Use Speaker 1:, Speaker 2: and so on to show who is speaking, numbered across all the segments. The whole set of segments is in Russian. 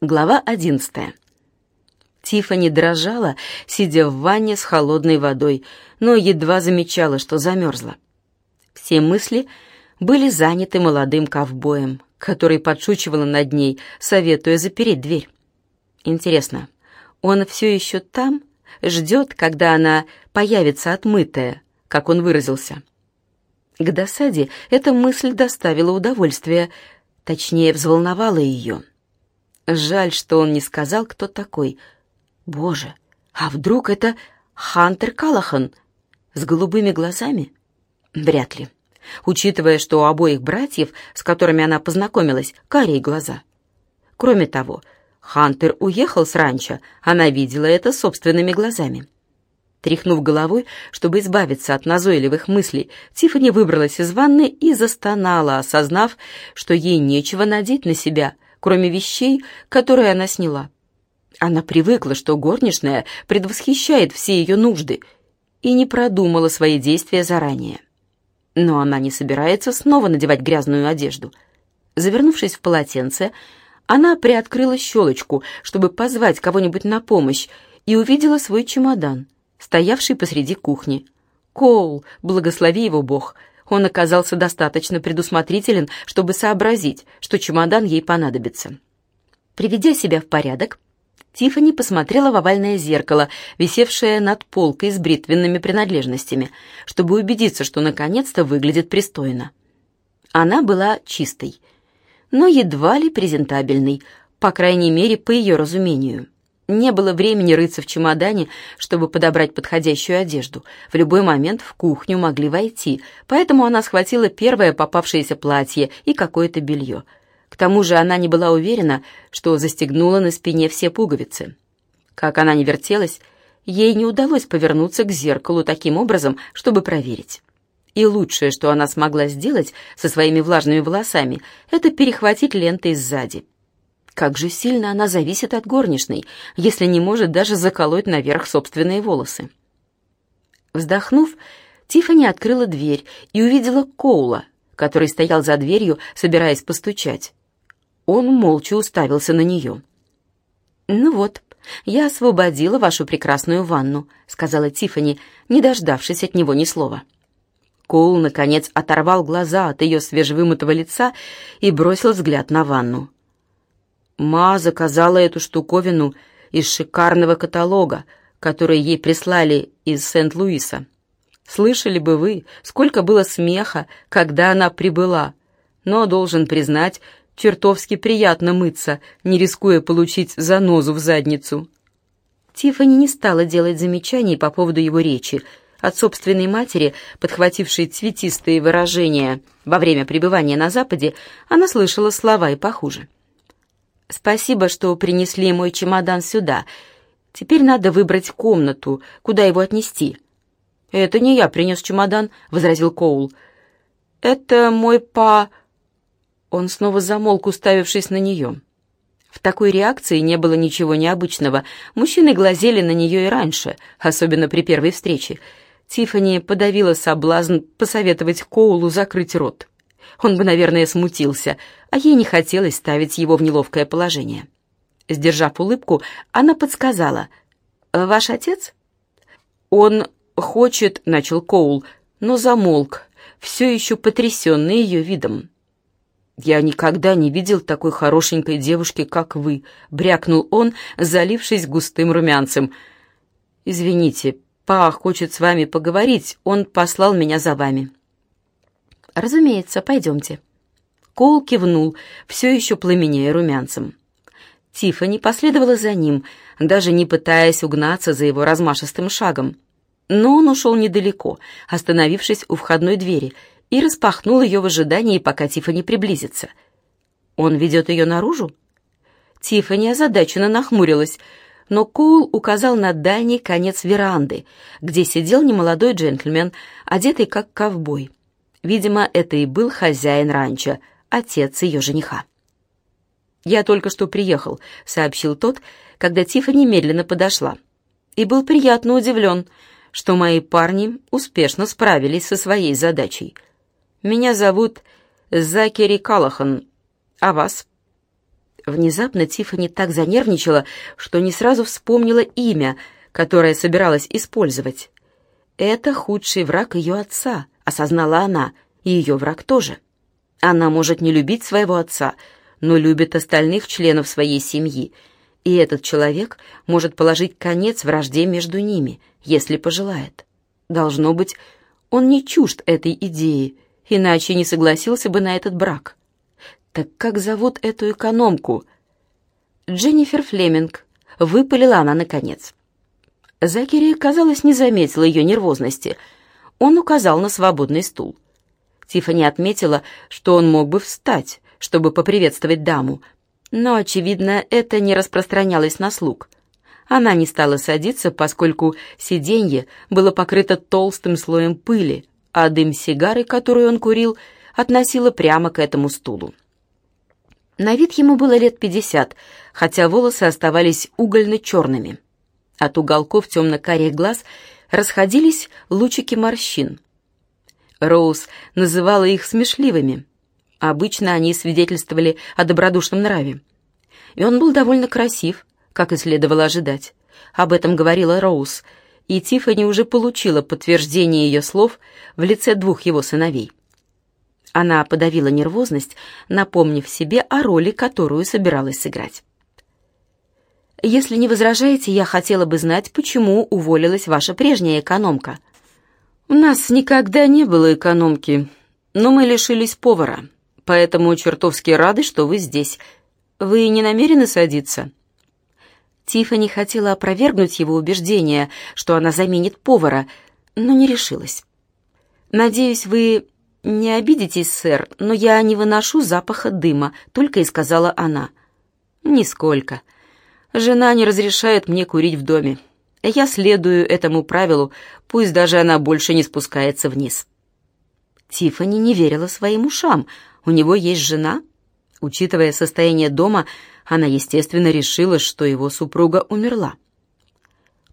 Speaker 1: Глава одиннадцатая. Тиффани дрожала, сидя в ванне с холодной водой, но едва замечала, что замерзла. Все мысли были заняты молодым ковбоем, который подшучивал над ней, советуя запереть дверь. Интересно, он все еще там, ждет, когда она появится отмытая, как он выразился. К досаде эта мысль доставила удовольствие, точнее, взволновала ее. Жаль, что он не сказал, кто такой. Боже, а вдруг это Хантер Калахан с голубыми глазами? Вряд ли. Учитывая, что у обоих братьев, с которыми она познакомилась, карие глаза. Кроме того, Хантер уехал с ранчо, она видела это собственными глазами. Тряхнув головой, чтобы избавиться от назойливых мыслей, Тиффани выбралась из ванны и застонала, осознав, что ей нечего надеть на себя — кроме вещей, которые она сняла. Она привыкла, что горничная предвосхищает все ее нужды и не продумала свои действия заранее. Но она не собирается снова надевать грязную одежду. Завернувшись в полотенце, она приоткрыла щелочку, чтобы позвать кого-нибудь на помощь, и увидела свой чемодан, стоявший посреди кухни. Коул, благослови его Бог, он оказался достаточно предусмотрителен, чтобы сообразить, что чемодан ей понадобится. Приведя себя в порядок, Тиффани посмотрела в овальное зеркало, висевшее над полкой с бритвенными принадлежностями, чтобы убедиться, что наконец-то выглядит пристойно. Она была чистой, но едва ли презентабельной, по крайней мере, по ее разумению. Не было времени рыться в чемодане, чтобы подобрать подходящую одежду. В любой момент в кухню могли войти, поэтому она схватила первое попавшееся платье и какое-то белье. К тому же она не была уверена, что застегнула на спине все пуговицы. Как она не вертелась, ей не удалось повернуться к зеркалу таким образом, чтобы проверить. И лучшее, что она смогла сделать со своими влажными волосами, это перехватить лентой сзади. Как же сильно она зависит от горничной, если не может даже заколоть наверх собственные волосы. Вздохнув, Тиффани открыла дверь и увидела Коула, который стоял за дверью, собираясь постучать. Он молча уставился на нее. «Ну вот, я освободила вашу прекрасную ванну», — сказала Тиффани, не дождавшись от него ни слова. Коул, наконец, оторвал глаза от ее свежевымытого лица и бросил взгляд на ванну. Ма заказала эту штуковину из шикарного каталога, который ей прислали из Сент-Луиса. Слышали бы вы, сколько было смеха, когда она прибыла. Но, должен признать, чертовски приятно мыться, не рискуя получить занозу в задницу. Тиффани не стала делать замечаний по поводу его речи. От собственной матери, подхватившей цветистые выражения во время пребывания на Западе, она слышала слова и похуже. «Спасибо, что принесли мой чемодан сюда. Теперь надо выбрать комнату, куда его отнести». «Это не я принес чемодан», — возразил Коул. «Это мой па...» Он снова замолк, уставившись на нее. В такой реакции не было ничего необычного. Мужчины глазели на нее и раньше, особенно при первой встрече. Тиффани подавила соблазн посоветовать Коулу закрыть рот. Он бы, наверное, смутился, а ей не хотелось ставить его в неловкое положение. Сдержав улыбку, она подсказала. «Ваш отец?» «Он хочет», — начал Коул, но замолк, все еще потрясенный ее видом. «Я никогда не видел такой хорошенькой девушки, как вы», — брякнул он, залившись густым румянцем. «Извините, па хочет с вами поговорить, он послал меня за вами». «Разумеется, пойдемте». Коул кивнул, все еще пламенея румянцем. Тиффани последовала за ним, даже не пытаясь угнаться за его размашистым шагом. Но он ушел недалеко, остановившись у входной двери, и распахнул ее в ожидании, пока Тиффани приблизится. Он ведет ее наружу? Тиффани озадаченно нахмурилась, но Коул указал на дальний конец веранды, где сидел немолодой джентльмен, одетый как ковбой. Видимо, это и был хозяин ранчо, отец ее жениха. «Я только что приехал», — сообщил тот, когда Тифа немедленно подошла. И был приятно удивлен, что мои парни успешно справились со своей задачей. «Меня зовут Закери Калахан. А вас?» Внезапно Тиффани так занервничала, что не сразу вспомнила имя, которое собиралась использовать. «Это худший враг ее отца», — осознала она, — «и ее враг тоже». Она может не любить своего отца, но любит остальных членов своей семьи, и этот человек может положить конец вражде между ними, если пожелает. Должно быть, он не чужд этой идеи, иначе не согласился бы на этот брак. Так как зовут эту экономку? Дженнифер Флеминг. Выпалила она наконец. Закери, казалось, не заметил ее нервозности. Он указал на свободный стул. Тиффани отметила, что он мог бы встать, чтобы поприветствовать даму, но, очевидно, это не распространялось на слуг. Она не стала садиться, поскольку сиденье было покрыто толстым слоем пыли, а дым сигары, которую он курил, относило прямо к этому стулу. На вид ему было лет пятьдесят, хотя волосы оставались угольно-черными. От уголков темно-карих глаз расходились лучики морщин. Роуз называла их смешливыми. Обычно они свидетельствовали о добродушном нраве. И он был довольно красив, как и следовало ожидать. Об этом говорила Роуз, и Тиффани уже получила подтверждение ее слов в лице двух его сыновей. Она подавила нервозность, напомнив себе о роли, которую собиралась сыграть. «Если не возражаете, я хотела бы знать, почему уволилась ваша прежняя экономка», «У нас никогда не было экономки, но мы лишились повара, поэтому чертовски рады, что вы здесь. Вы не намерены садиться?» Тиффани хотела опровергнуть его убеждение, что она заменит повара, но не решилась. «Надеюсь, вы не обидитесь, сэр, но я не выношу запаха дыма», — только и сказала она. «Нисколько. Жена не разрешает мне курить в доме. Я следую этому правилу, пусть даже она больше не спускается вниз. Тиффани не верила своим ушам. У него есть жена. Учитывая состояние дома, она, естественно, решила, что его супруга умерла.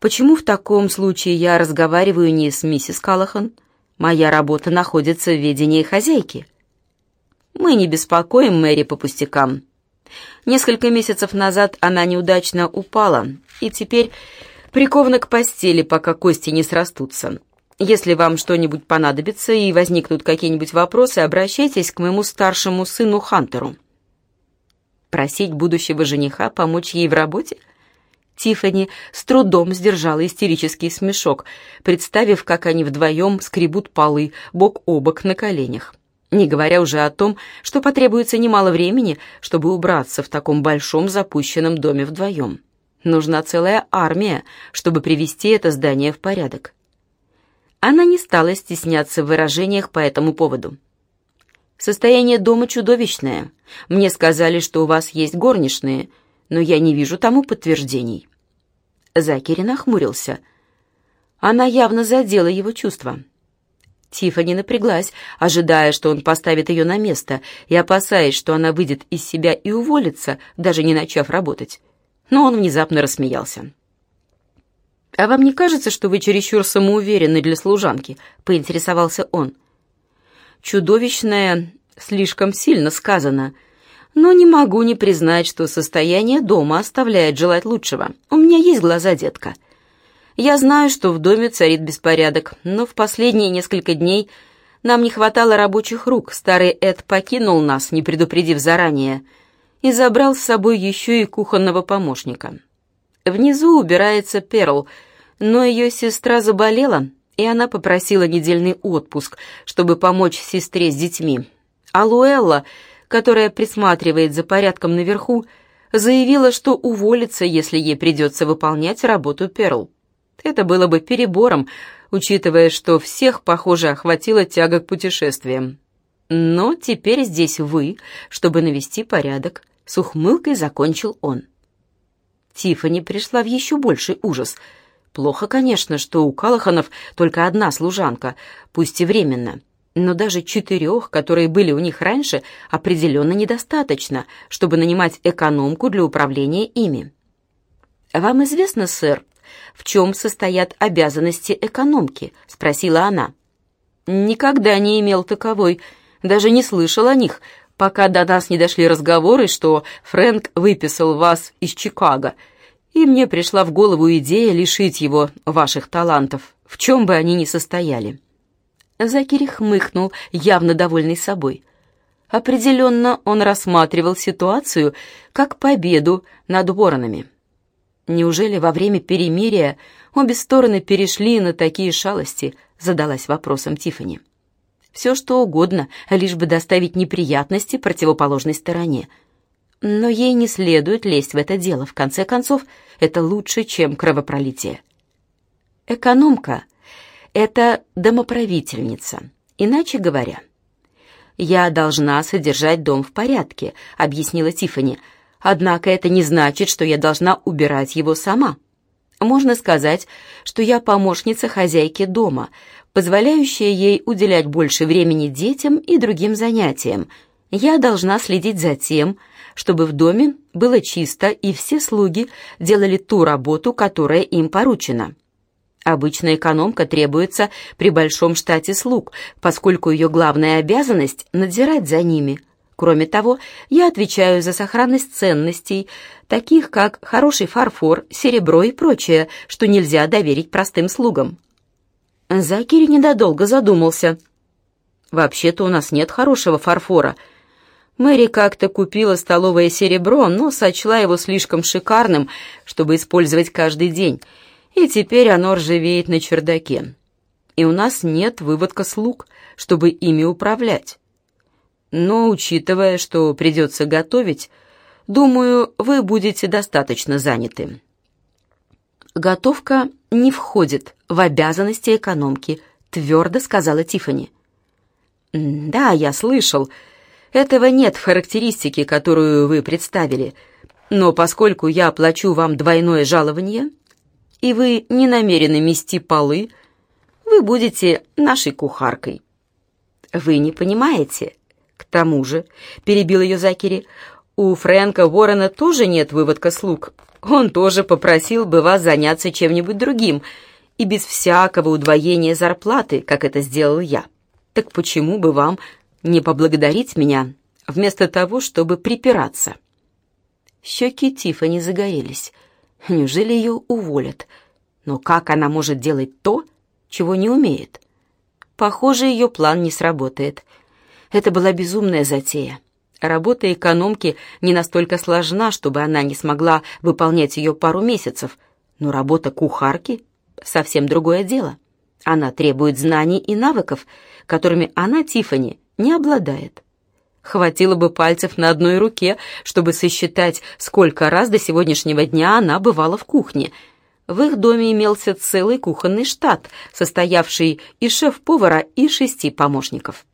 Speaker 1: Почему в таком случае я разговариваю не с миссис Калахан? Моя работа находится в ведении хозяйки. Мы не беспокоим Мэри по пустякам. Несколько месяцев назад она неудачно упала, и теперь прикована к постели, пока кости не срастутся. Если вам что-нибудь понадобится и возникнут какие-нибудь вопросы, обращайтесь к моему старшему сыну Хантеру. Просить будущего жениха помочь ей в работе? Тиффани с трудом сдержала истерический смешок, представив, как они вдвоем скребут полы бок о бок на коленях. Не говоря уже о том, что потребуется немало времени, чтобы убраться в таком большом запущенном доме вдвоем. Нужна целая армия, чтобы привести это здание в порядок. Она не стала стесняться в выражениях по этому поводу. «Состояние дома чудовищное. Мне сказали, что у вас есть горничные, но я не вижу тому подтверждений». Закери нахмурился. Она явно задела его чувства. Тиффани напряглась, ожидая, что он поставит ее на место, и опасаясь, что она выйдет из себя и уволится, даже не начав работать но он внезапно рассмеялся. «А вам не кажется, что вы чересчур самоуверенны для служанки?» — поинтересовался он. «Чудовищное слишком сильно сказано, но не могу не признать, что состояние дома оставляет желать лучшего. У меня есть глаза, детка. Я знаю, что в доме царит беспорядок, но в последние несколько дней нам не хватало рабочих рук. Старый Эд покинул нас, не предупредив заранее» и забрал с собой еще и кухонного помощника. Внизу убирается Перл, но ее сестра заболела, и она попросила недельный отпуск, чтобы помочь сестре с детьми. А Луэлла, которая присматривает за порядком наверху, заявила, что уволится, если ей придется выполнять работу Перл. Это было бы перебором, учитывая, что всех, похоже, охватила тяга к путешествиям. Но теперь здесь вы, чтобы навести порядок. С ухмылкой закончил он. Тиффани пришла в еще больший ужас. Плохо, конечно, что у Калаханов только одна служанка, пусть и временно. Но даже четырех, которые были у них раньше, определенно недостаточно, чтобы нанимать экономку для управления ими. «Вам известно, сэр, в чем состоят обязанности экономки?» — спросила она. «Никогда не имел таковой, даже не слышал о них», пока до нас не дошли разговоры, что Фрэнк выписал вас из Чикаго, и мне пришла в голову идея лишить его ваших талантов, в чем бы они ни состояли». Закири хмыкнул, явно довольный собой. Определенно он рассматривал ситуацию как победу над воронами. Неужели во время перемирия обе стороны перешли на такие шалости, задалась вопросом Тифани. Все что угодно, лишь бы доставить неприятности противоположной стороне. Но ей не следует лезть в это дело. В конце концов, это лучше, чем кровопролитие. Экономка — это домоправительница. Иначе говоря, «Я должна содержать дом в порядке», — объяснила Тифани. «Однако это не значит, что я должна убирать его сама. Можно сказать, что я помощница хозяйки дома, позволяющая ей уделять больше времени детям и другим занятиям. Я должна следить за тем, чтобы в доме было чисто и все слуги делали ту работу, которая им поручена. Обычно экономка требуется при большом штате слуг, поскольку ее главная обязанность — надзирать за ними — Кроме того, я отвечаю за сохранность ценностей, таких как хороший фарфор, серебро и прочее, что нельзя доверить простым слугам. Закири недолго задумался. «Вообще-то у нас нет хорошего фарфора. Мэри как-то купила столовое серебро, но сочла его слишком шикарным, чтобы использовать каждый день, и теперь оно ржавеет на чердаке. И у нас нет выводка слуг, чтобы ими управлять. Но, учитывая, что придется готовить, думаю, вы будете достаточно заняты. Готовка не входит в обязанности экономки, твердо сказала Тифани. Да, я слышал. Этого нет в характеристике, которую вы представили. Но поскольку я плачу вам двойное жалование, и вы не намерены мести полы, вы будете нашей кухаркой. Вы не понимаете, к тому же, перебил ее Закери, у Фрэнка Ворона тоже нет выводка слуг. Он тоже попросил бы вас заняться чем-нибудь другим, и без всякого удвоения зарплаты, как это сделал я. Так почему бы вам не поблагодарить меня, вместо того, чтобы припираться?» Щеки Тиффани загорелись. Неужели ее уволят? Но как она может делать то, чего не умеет? Похоже, ее план не сработает. Это была безумная затея. Работа экономки не настолько сложна, чтобы она не смогла выполнять ее пару месяцев, но работа кухарки — совсем другое дело. Она требует знаний и навыков, которыми она, Тифани, не обладает. Хватило бы пальцев на одной руке, чтобы сосчитать, сколько раз до сегодняшнего дня она бывала в кухне. В их доме имелся целый кухонный штат, состоявший из шеф-повара и шести помощников.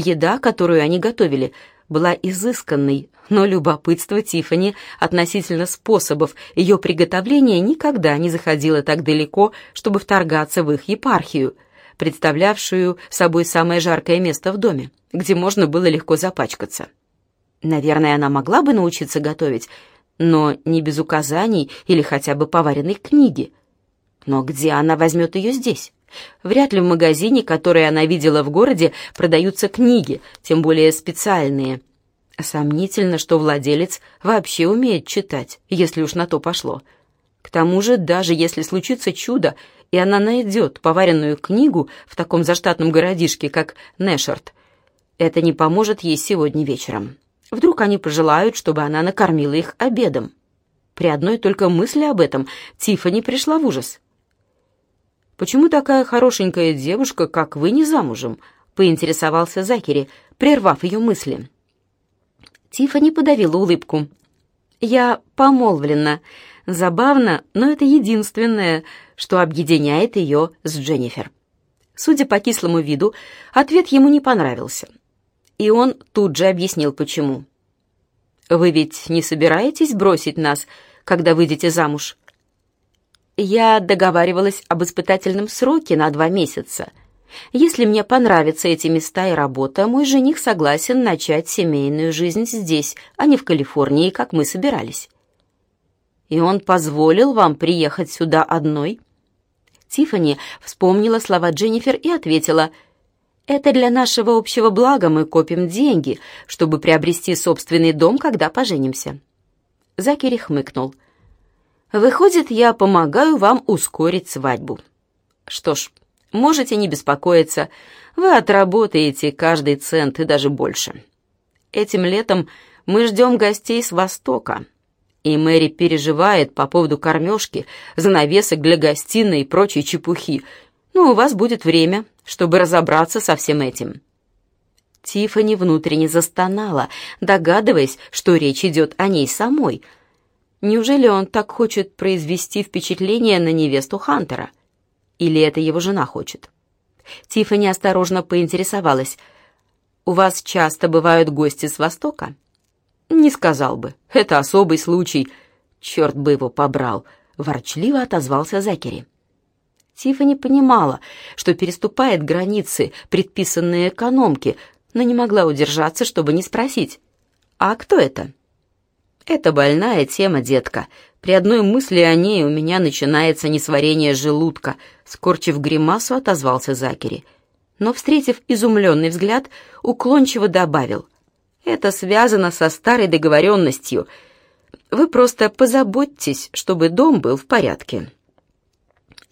Speaker 1: Еда, которую они готовили, была изысканной, но любопытство Тифани относительно способов ее приготовления никогда не заходило так далеко, чтобы вторгаться в их епархию, представлявшую собой самое жаркое место в доме, где можно было легко запачкаться. Наверное, она могла бы научиться готовить, но не без указаний или хотя бы поваренной книги. Но где она возьмет ее здесь? Вряд ли в магазине, который она видела в городе, продаются книги, тем более специальные. Сомнительно, что владелец вообще умеет читать, если уж на то пошло. К тому же, даже если случится чудо, и она найдет поваренную книгу в таком заштатном городишке, как Нэшерт, это не поможет ей сегодня вечером. Вдруг они пожелают, чтобы она накормила их обедом. При одной только мысли об этом Тиффани пришла в ужас. «Почему такая хорошенькая девушка, как вы, не замужем?» — поинтересовался Закери, прервав ее мысли. Тиффани подавила улыбку. «Я помолвлена. Забавно, но это единственное, что объединяет ее с Дженнифер». Судя по кислому виду, ответ ему не понравился. И он тут же объяснил, почему. «Вы ведь не собираетесь бросить нас, когда выйдете замуж?» Я договаривалась об испытательном сроке на два месяца. Если мне понравятся эти места и работа, мой жених согласен начать семейную жизнь здесь, а не в Калифорнии, как мы собирались. И он позволил вам приехать сюда одной? Тиффани вспомнила слова Дженнифер и ответила, Это для нашего общего блага мы копим деньги, чтобы приобрести собственный дом, когда поженимся». Закери хмыкнул. «Выходит, я помогаю вам ускорить свадьбу. Что ж, можете не беспокоиться, вы отработаете каждый цент и даже больше. Этим летом мы ждем гостей с Востока, и Мэри переживает по поводу кормежки, занавесок для гостиной и прочей чепухи, но у вас будет время, чтобы разобраться со всем этим». Тиффани внутренне застонала, догадываясь, что речь идет о ней самой. Неужели он так хочет произвести впечатление на невесту Хантера? Или это его жена хочет? Тиффани осторожно поинтересовалась. «У вас часто бывают гости с Востока?» «Не сказал бы. Это особый случай. Черт бы его побрал!» — ворчливо отозвался Закери. Тиффани понимала, что переступает границы, предписанные экономке, но не могла удержаться, чтобы не спросить. «А кто это?» «Это больная тема, детка. При одной мысли о ней у меня начинается несварение желудка», скорчив гримасу, отозвался Закери. Но, встретив изумленный взгляд, уклончиво добавил. «Это связано со старой договоренностью. Вы просто позаботьтесь, чтобы дом был в порядке».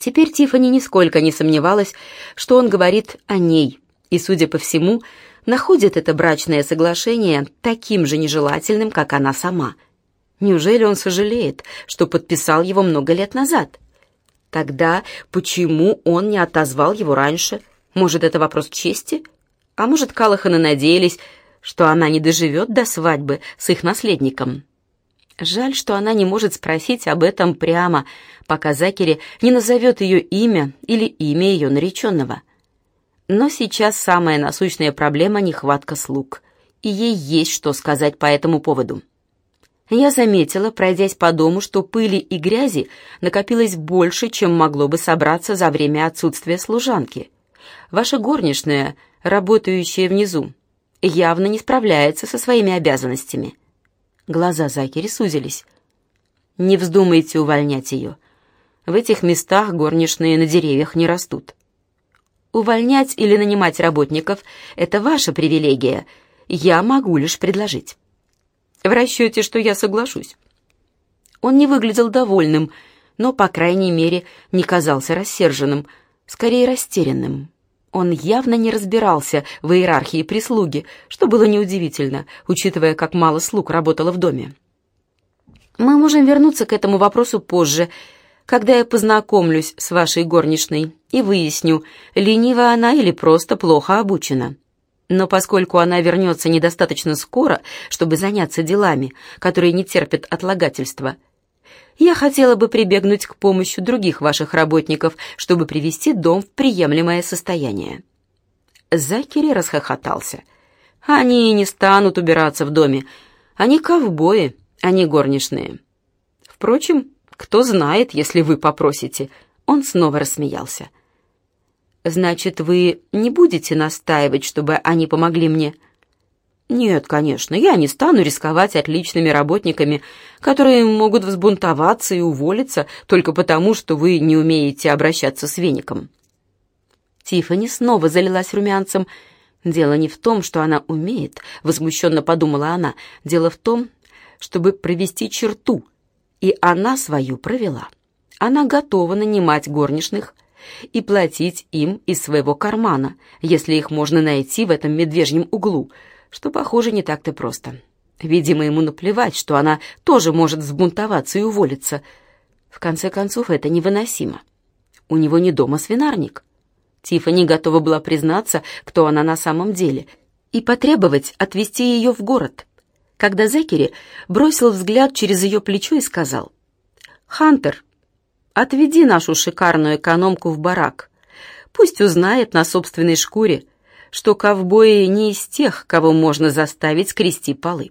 Speaker 1: Теперь Тифани нисколько не сомневалась, что он говорит о ней, и, судя по всему, находит это брачное соглашение таким же нежелательным, как она сама. Неужели он сожалеет, что подписал его много лет назад? Тогда почему он не отозвал его раньше? Может, это вопрос чести? А может, Калаханы надеялись, что она не доживет до свадьбы с их наследником? Жаль, что она не может спросить об этом прямо, пока Закери не назовет ее имя или имя ее нареченного. Но сейчас самая насущная проблема — нехватка слуг, и ей есть что сказать по этому поводу. Я заметила, пройдясь по дому, что пыли и грязи накопилось больше, чем могло бы собраться за время отсутствия служанки. Ваша горничная, работающая внизу, явно не справляется со своими обязанностями — Глаза Закери сузились. «Не вздумайте увольнять ее. В этих местах горничные на деревьях не растут. Увольнять или нанимать работников — это ваша привилегия. Я могу лишь предложить. В расчете, что я соглашусь». Он не выглядел довольным, но, по крайней мере, не казался рассерженным, скорее растерянным. Он явно не разбирался в иерархии прислуги, что было неудивительно, учитывая, как мало слуг работало в доме. «Мы можем вернуться к этому вопросу позже, когда я познакомлюсь с вашей горничной и выясню, ленива она или просто плохо обучена. Но поскольку она вернется недостаточно скоро, чтобы заняться делами, которые не терпят отлагательства, я хотела бы прибегнуть к помощи других ваших работников, чтобы привести дом в приемлемое состояние». Закери расхохотался. «Они не станут убираться в доме. Они ковбои, они горничные. Впрочем, кто знает, если вы попросите». Он снова рассмеялся. «Значит, вы не будете настаивать, чтобы они помогли мне?» Нет, конечно, я не стану рисковать отличными работниками, которые могут взбунтоваться и уволиться только потому, что вы не умеете обращаться с веником. Тиффани снова залилась румянцем. Дело не в том, что она умеет, возмущенно подумала она. Дело в том, чтобы провести черту, и она свою провела. Она готова нанимать горничных и платить им из своего кармана, если их можно найти в этом медвежьем углу — что, похоже, не так-то просто. Видимо, ему наплевать, что она тоже может взбунтоваться и уволиться. В конце концов, это невыносимо. У него не дома свинарник. Тиффани готова была признаться, кто она на самом деле, и потребовать отвезти ее в город. Когда Зекери бросил взгляд через ее плечо и сказал, «Хантер, отведи нашу шикарную экономку в барак. Пусть узнает на собственной шкуре, что ковбои не из тех, кого можно заставить скрести полы.